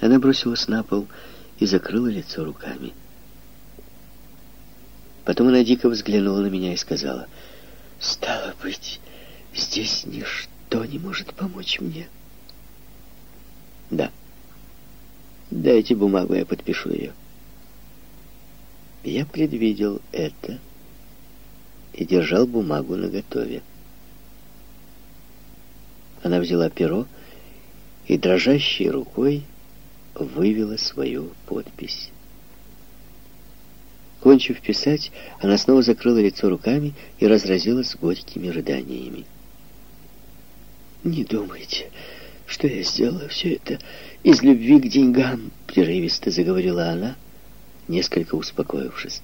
Она бросилась на пол и закрыла лицо руками. Потом она дико взглянула на меня и сказала, «Стало быть, здесь ничто не может помочь мне». «Да. Дайте бумагу, я подпишу ее». Я предвидел это и держал бумагу наготове. Она взяла перо и дрожащей рукой вывела свою подпись. Кончив писать, она снова закрыла лицо руками и разразилась горькими рыданиями. «Не думайте, что я сделала все это из любви к деньгам», — прерывисто заговорила она, несколько успокоившись.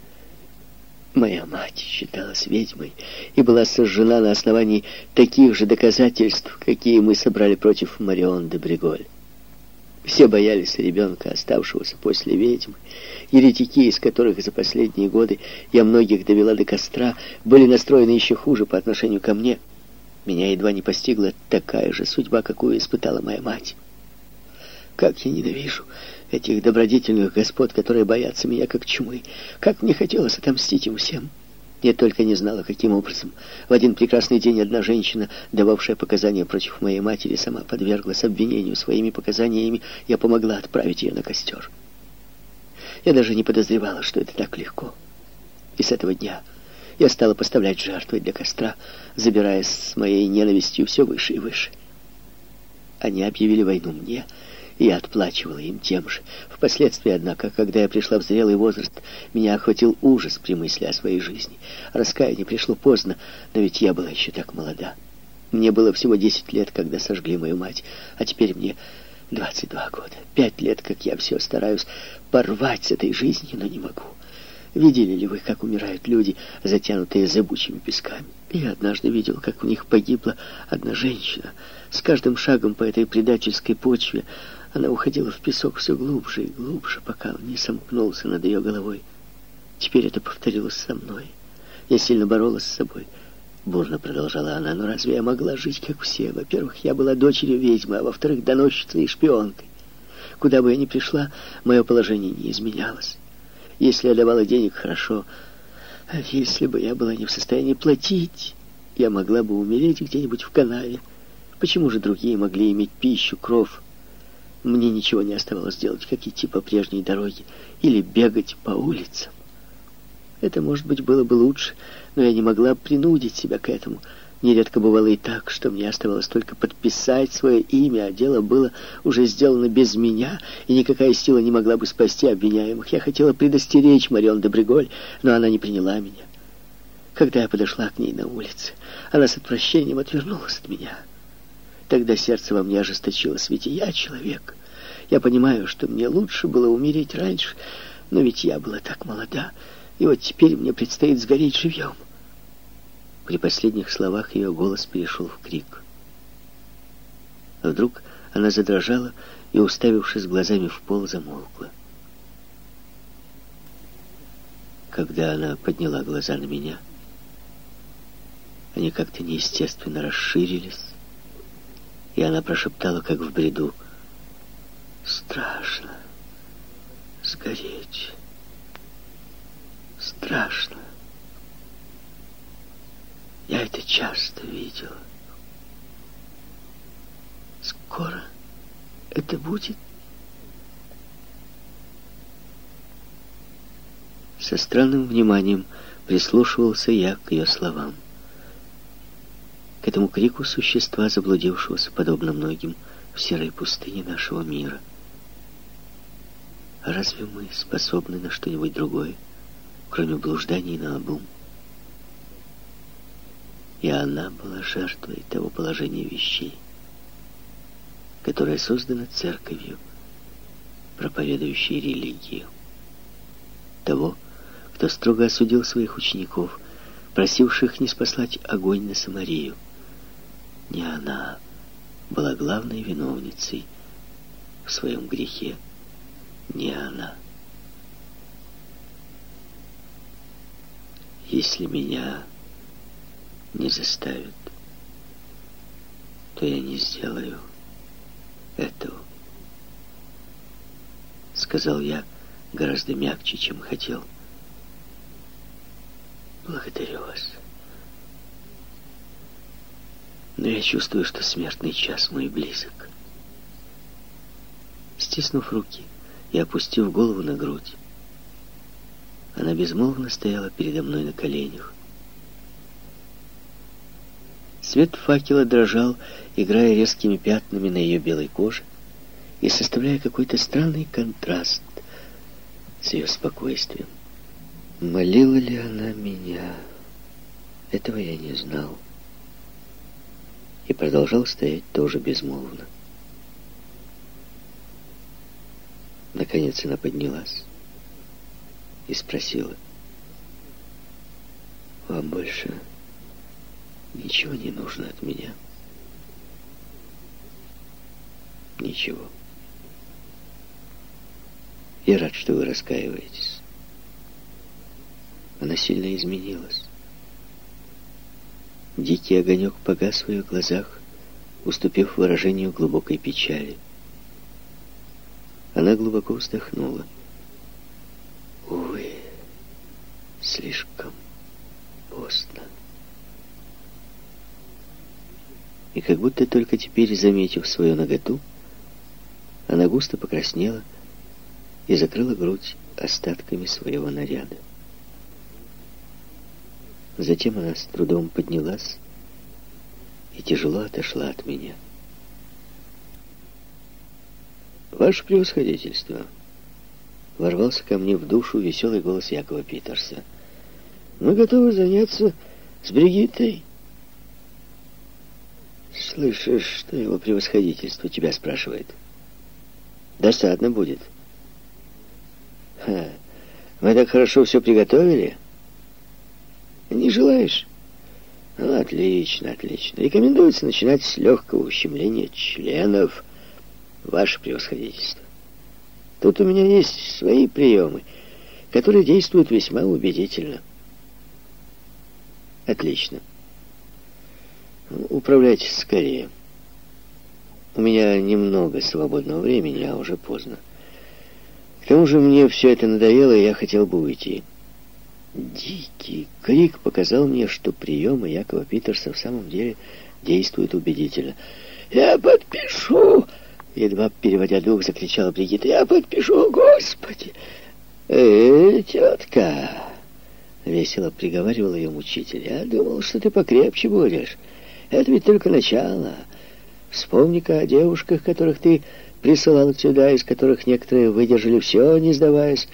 Моя мать считалась ведьмой и была сожжена на основании таких же доказательств, какие мы собрали против Марион де Бриголь. Все боялись ребенка, оставшегося после ведьмы. Еретики, из которых за последние годы я многих довела до костра, были настроены еще хуже по отношению ко мне. Меня едва не постигла такая же судьба, какую испытала моя мать. Как я ненавижу этих добродетельных господ, которые боятся меня как чумы. Как мне хотелось отомстить им всем. Я только не знала, каким образом. В один прекрасный день одна женщина, дававшая показания против моей матери, сама подверглась обвинению своими показаниями. Я помогла отправить ее на костер. Я даже не подозревала, что это так легко. И с этого дня я стала поставлять жертвы для костра, забираясь с моей ненавистью все выше и выше. Они объявили войну мне — и отплачивала им тем же. Впоследствии, однако, когда я пришла в зрелый возраст, меня охватил ужас при мысли о своей жизни. Раскаяние пришло поздно, но ведь я была еще так молода. Мне было всего 10 лет, когда сожгли мою мать, а теперь мне 22 года. Пять лет, как я все стараюсь порвать с этой жизнью, но не могу. Видели ли вы, как умирают люди, затянутые зыбучими песками? Я однажды видел, как в них погибла одна женщина. С каждым шагом по этой предательской почве она уходила в песок все глубже и глубже, пока он не сомкнулся над ее головой. Теперь это повторилось со мной. Я сильно боролась с собой. Бурно продолжала она, но разве я могла жить, как все? Во-первых, я была дочерью ведьмы, а во-вторых, доносчицей и шпионкой. Куда бы я ни пришла, мое положение не изменялось. Если я давала денег, хорошо. А если бы я была не в состоянии платить, я могла бы умереть где-нибудь в канаве. Почему же другие могли иметь пищу, кров, мне ничего не оставалось делать, как идти по прежней дороге или бегать по улицам. Это, может быть, было бы лучше, но я не могла принудить себя к этому. Нередко бывало и так, что мне оставалось только подписать свое имя, а дело было уже сделано без меня, и никакая сила не могла бы спасти обвиняемых. Я хотела предостеречь Марион де Бриголь, но она не приняла меня. Когда я подошла к ней на улице, она с отвращением отвернулась от меня. Тогда сердце во мне ожесточилось, ведь я человек. Я понимаю, что мне лучше было умереть раньше, но ведь я была так молода, и вот теперь мне предстоит сгореть живьем. При последних словах ее голос перешел в крик. Вдруг она задрожала и, уставившись глазами в пол, замолкла. Когда она подняла глаза на меня, они как-то неестественно расширились, и она прошептала, как в бреду, «Страшно сгореть. Страшно. Я это часто видела. Скоро это будет?» Со странным вниманием прислушивался я к ее словам к этому крику существа, заблудившегося, подобно многим, в серой пустыне нашего мира. А разве мы способны на что-нибудь другое, кроме блужданий на обум? И она была жертвой того положения вещей, которое создано церковью, проповедующей религию. Того, кто строго осудил своих учеников, просивших не спаслать огонь на Самарию, не она была главной виновницей в своем грехе. Не она. Если меня не заставят, то я не сделаю этого. сказал я гораздо мягче, чем хотел. Благодарю вас. Но я чувствую, что смертный час мой близок. Стиснув руки и опустив голову на грудь, она безмолвно стояла передо мной на коленях. Свет факела дрожал, играя резкими пятнами на ее белой коже и составляя какой-то странный контраст с ее спокойствием. Молила ли она меня? Этого я не знал. И продолжал стоять тоже безмолвно. Наконец она поднялась и спросила. «Вам больше ничего не нужно от меня?» «Ничего. Я рад, что вы раскаиваетесь. Она сильно изменилась. Дикий огонек погас в ее глазах, уступив выражению глубокой печали. Она глубоко вздохнула. Увы, слишком поздно. И как будто только теперь, заметив свою наготу, она густо покраснела и закрыла грудь остатками своего наряда. Затем она с трудом поднялась и тяжело отошла от меня. «Ваше превосходительство!» ворвался ко мне в душу веселый голос Якова Питерса. «Мы готовы заняться с Бригиттой». «Слышишь, что его превосходительство тебя спрашивает?» «Досадно будет». «Ха, мы так хорошо все приготовили». «Не желаешь?» «Ну, отлично, отлично. Рекомендуется начинать с легкого ущемления членов, ваше превосходительство». Тут у меня есть свои приемы, которые действуют весьма убедительно. Отлично. Управляйтесь скорее. У меня немного свободного времени, а уже поздно. К тому же мне все это надоело, и я хотел бы уйти. Дикий крик показал мне, что приемы Якова Питерса в самом деле действуют убедительно. «Я подпишу!» Едва переводя дух, закричала Бригитта. «Я подпишу, Господи!» «Э, тетка!» Весело приговаривал ее мучитель. «Я думал, что ты покрепче будешь. Это ведь только начало. Вспомни-ка о девушках, которых ты присылал сюда, из которых некоторые выдержали все, не сдаваясь.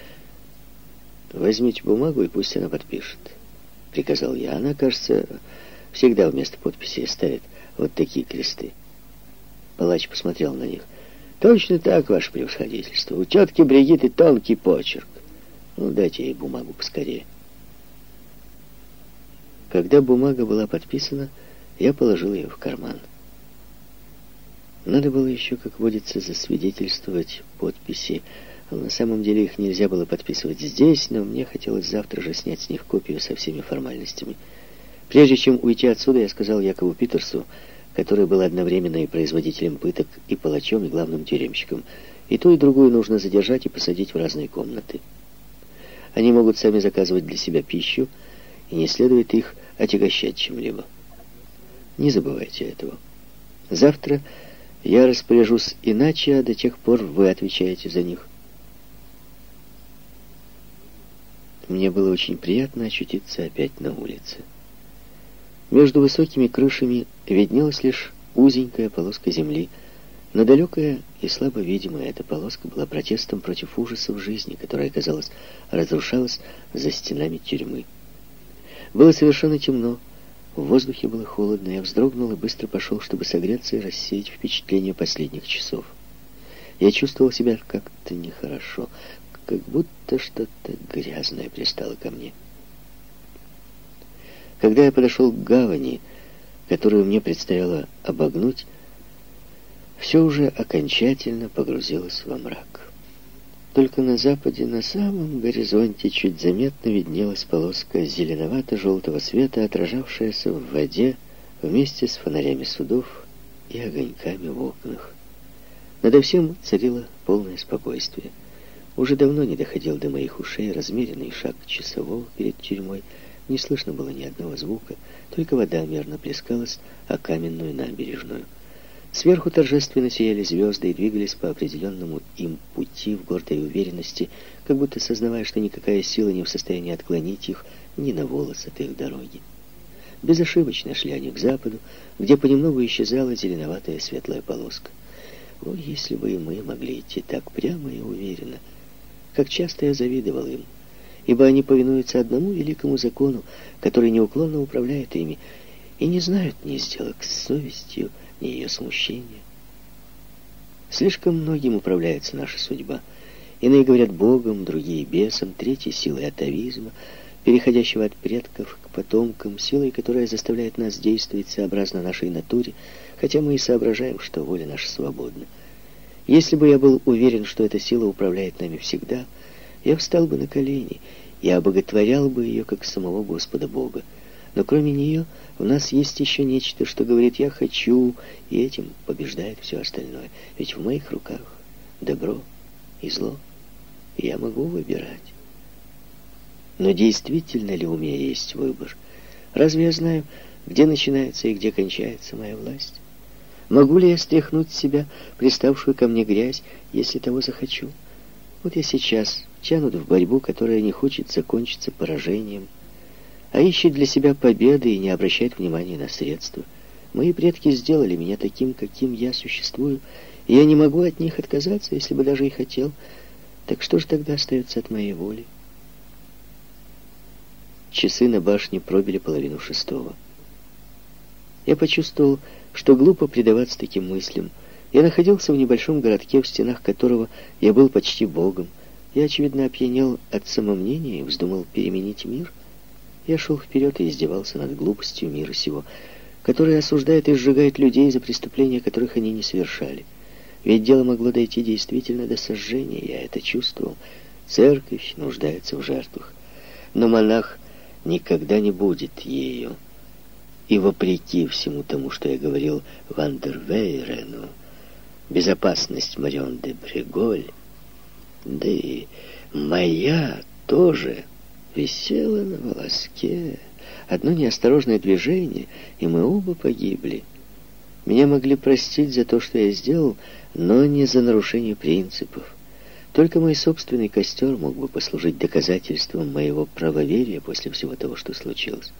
Возьмите бумагу, и пусть она подпишет», — приказал я. Она, кажется, всегда вместо подписи ставит вот такие кресты. Палач посмотрел на них. «Точно так, ваше превосходительство. У тетки Бригиты тонкий почерк. Ну, дайте ей бумагу поскорее». Когда бумага была подписана, я положил ее в карман. Надо было еще, как водится, засвидетельствовать подписи. На самом деле их нельзя было подписывать здесь, но мне хотелось завтра же снять с них копию со всеми формальностями. Прежде чем уйти отсюда, я сказал Якову Питерсу, который был одновременно и производителем пыток, и палачом, и главным тюремщиком. И ту, и другую нужно задержать и посадить в разные комнаты. Они могут сами заказывать для себя пищу, и не следует их отягощать чем-либо. Не забывайте этого. Завтра я распоряжусь иначе, а до тех пор вы отвечаете за них. Мне было очень приятно очутиться опять на улице. Между высокими крышами виднелась лишь узенькая полоска земли, но далекая и слабо видимая эта полоска была протестом против ужасов жизни, которая, казалось, разрушалась за стенами тюрьмы. Было совершенно темно, в воздухе было холодно, я вздрогнул и быстро пошел, чтобы согреться и рассеять впечатления последних часов. Я чувствовал себя как-то нехорошо, как будто что-то грязное пристало ко мне. Когда я подошел к гавани, которую мне предстояло обогнуть, все уже окончательно погрузилось во мрак. Только на западе, на самом горизонте, чуть заметно виднелась полоска зеленовато-желтого света, отражавшаяся в воде вместе с фонарями судов и огоньками в окнах. Надо всем царило полное спокойствие. Уже давно не доходил до моих ушей размеренный шаг часового перед тюрьмой. Не слышно было ни одного звука, только вода мерно плескалась о каменную набережную. Сверху торжественно сияли звезды и двигались по определенному им пути в гордой уверенности, как будто сознавая, что никакая сила не в состоянии отклонить их ни на волос от их дороги. Безошибочно шли они к западу, где понемногу исчезала зеленоватая светлая полоска. О, если бы и мы могли идти так прямо и уверенно, как часто я завидовал им, ибо они повинуются одному великому закону, который неуклонно управляет ими, и не знают ни сделок с совестью, ни ее смущения. Слишком многим управляется наша судьба. Иные говорят Богом, другие бесом, третьи силой атовизма, переходящего от предков к потомкам, силой, которая заставляет нас действовать сообразно нашей натуре, хотя мы и соображаем, что воля наша свободна. Если бы я был уверен, что эта сила управляет нами всегда, я встал бы на колени и обоготворял бы ее, как самого Господа Бога. Но кроме нее в нас есть еще нечто, что говорит «я хочу», и этим побеждает все остальное. Ведь в моих руках добро и зло, я могу выбирать. Но действительно ли у меня есть выбор? Разве я знаю, где начинается и где кончается моя власть? Могу ли я стряхнуть с себя приставшую ко мне грязь, если того захочу? Вот я сейчас тянут в борьбу, которая не хочет закончиться поражением, а ищет для себя победы и не обращает внимания на средства. Мои предки сделали меня таким, каким я существую, и я не могу от них отказаться, если бы даже и хотел. Так что же тогда остается от моей воли? Часы на башне пробили половину шестого. Я почувствовал, что глупо предаваться таким мыслям. Я находился в небольшом городке, в стенах которого я был почти богом. Я, очевидно, опьянел от самомнения и вздумал переменить мир. Я шел вперед и издевался над глупостью мира сего, который осуждает и сжигает людей за преступления, которых они не совершали. Ведь дело могло дойти действительно до сожжения, я это чувствовал. Церковь нуждается в жертвах. Но монах никогда не будет ею. И вопреки всему тому, что я говорил Вандервейрену, безопасность Марион де Бреголь, да и моя тоже висела на волоске. Одно неосторожное движение, и мы оба погибли. Меня могли простить за то, что я сделал, но не за нарушение принципов. Только мой собственный костер мог бы послужить доказательством моего правоверия после всего того, что случилось.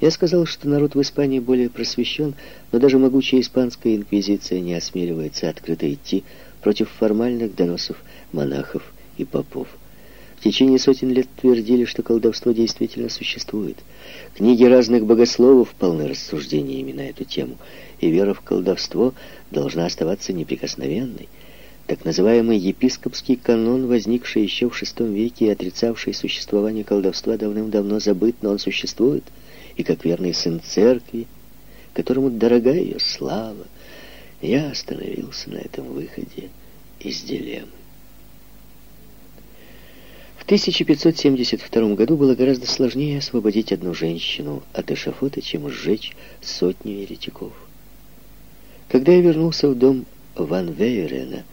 Я сказал, что народ в Испании более просвещен, но даже могучая испанская инквизиция не осмеливается открыто идти против формальных доносов монахов и попов. В течение сотен лет твердили, что колдовство действительно существует. Книги разных богословов полны рассуждениями на эту тему, и вера в колдовство должна оставаться неприкосновенной. Так называемый епископский канон, возникший еще в VI веке и отрицавший существование колдовства, давным-давно забыт, но он существует – и как верный сын церкви, которому дорога ее слава, я остановился на этом выходе из дилеммы. В 1572 году было гораздо сложнее освободить одну женщину от эшафота, чем сжечь сотню еретиков. Когда я вернулся в дом Ван Вейрена,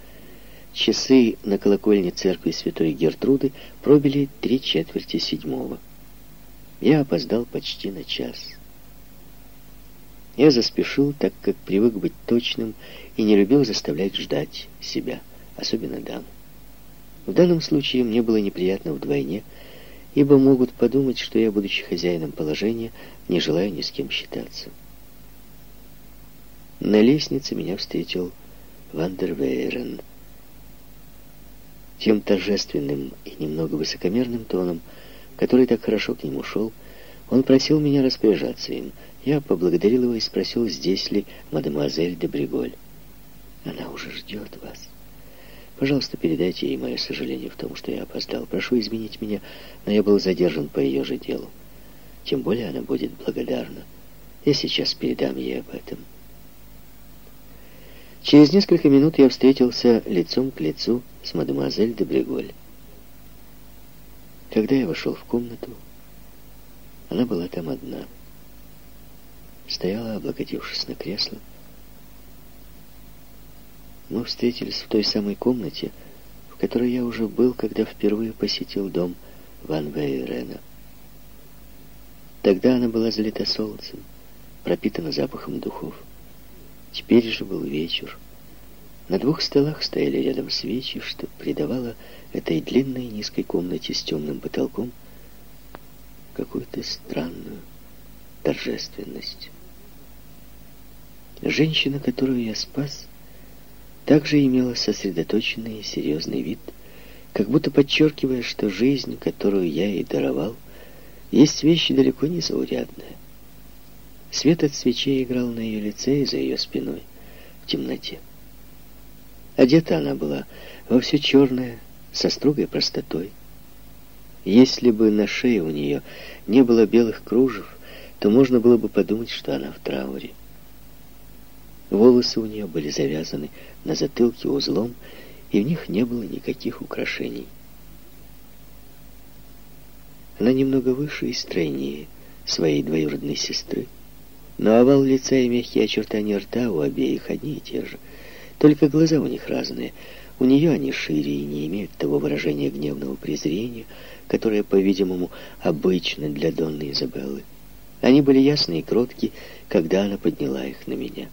часы на колокольне церкви Святой Гертруды пробили три четверти седьмого. Я опоздал почти на час. Я заспешил, так как привык быть точным и не любил заставлять ждать себя, особенно дам. В данном случае мне было неприятно вдвойне, ибо могут подумать, что я, будучи хозяином положения, не желаю ни с кем считаться. На лестнице меня встретил Вандервейрен. Тем торжественным и немного высокомерным тоном, который так хорошо к нему шел, он просил меня распоряжаться им. Я поблагодарил его и спросил, здесь ли мадемуазель де Бриголь. Она уже ждет вас. Пожалуйста, передайте ей мое сожаление в том, что я опоздал. Прошу изменить меня, но я был задержан по ее же делу. Тем более она будет благодарна. Я сейчас передам ей об этом. Через несколько минут я встретился лицом к лицу с мадемуазель де Бриголь. Когда я вошел в комнату, она была там одна. Стояла, облокотившись на кресло. Мы встретились в той самой комнате, в которой я уже был, когда впервые посетил дом Ван Вейрена. Тогда она была залита солнцем, пропитана запахом духов. Теперь же был вечер. На двух столах стояли рядом свечи, что придавало этой длинной низкой комнате с темным потолком какую-то странную торжественность. Женщина, которую я спас, также имела сосредоточенный и серьезный вид, как будто подчеркивая, что жизнь, которую я ей даровал, есть вещь далеко не заурядная. Свет от свечей играл на ее лице и за ее спиной в темноте. Одета она была во все черное, со строгой простотой. Если бы на шее у нее не было белых кружев, то можно было бы подумать, что она в трауре. Волосы у нее были завязаны на затылке узлом, и в них не было никаких украшений. Она немного выше и стройнее своей двоюродной сестры, но овал лица и мягкие очертания рта у обеих одни и те же. Только глаза у них разные. У нее они шире и не имеют того выражения гневного презрения, которое, по-видимому, обычно для Донны Изабеллы. Они были ясны и кротки, когда она подняла их на меня.